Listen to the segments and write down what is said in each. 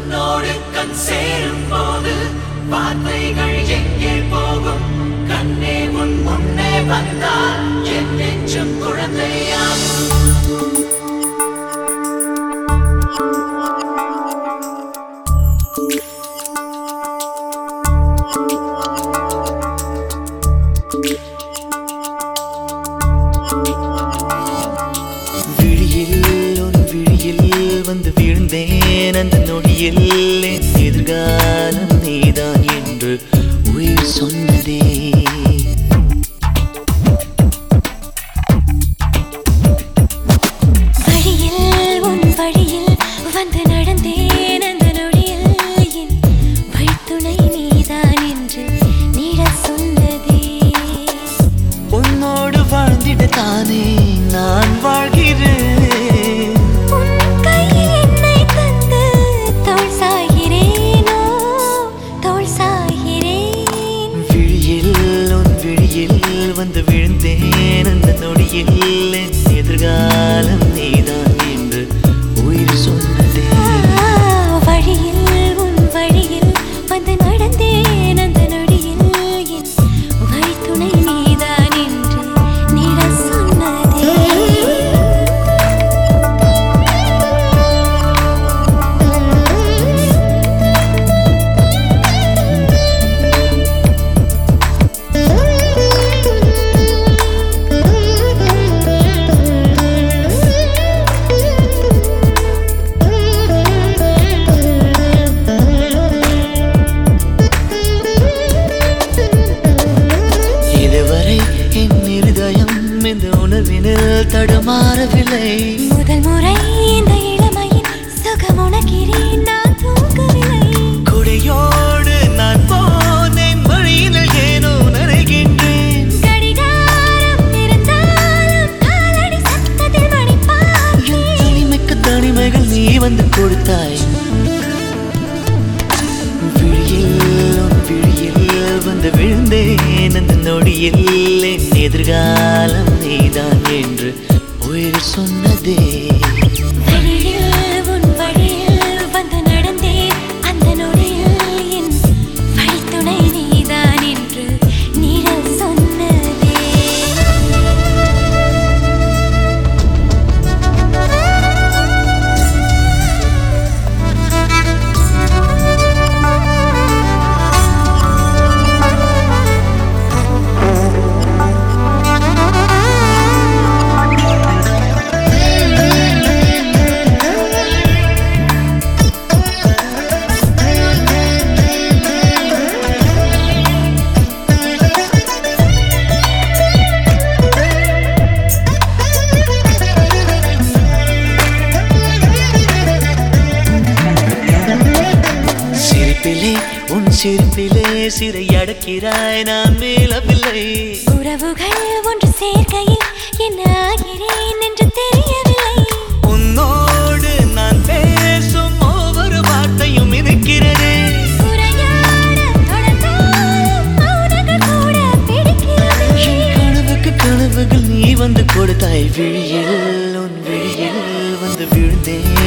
உன்னோடு கண் சேரும் போது வார்த்தைகள் எங்கே போகும்? கண்ணே உன் முன்னே வந்தால் என் நெஞ்சும் குழந்தையா? விழுந்தேன் நொடியில் எதிர்காலம் நீதான் என்று உயிர் சொன்னதே. வழியில் உன் வழியில் வந்து நடந்தேன் இந்த உணர்வினில் தடுமாறவில்லை. முதல் முறை இந்த இளமையின் சுகம் உணக்கிறேன் நான் தூங்கவில்லை. கொடையோடு நான் போனேன் வழியினில் ஏனோ நனைகின்றேன் கடிகாரம் இருந்தாலும் காலடி சத்தத்தில் என் மணிப்பாக்கி தனிமைக்கு தனிமைகள் நீ வந்து கொடுத்தாய். விழியில் வந்து விழுந்தேன் அந்த நொடியில் என் எதிர்காலம் நீதான் என்று உயிர் சொன்னதே. சிரிப்பிலே சிறை அடக்கிறாய் நான் மேலவில்லை உறவுகள் ஒன்று சேர்க்கையில் என்ன ஆகிறேன் என்று தெரியவில்லை. உன்னோடு நான் பேசும் ஒவ்வொரு வார்த்தையும் இருக்கிறதே. கனவுகள் நீ வந்து கொடுத்தாய் விழியில் உன் விழியில் வந்து விழுந்தேன்.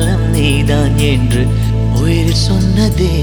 எதிர்காலம் நீதான் என்று உயிர் சொன்னதே.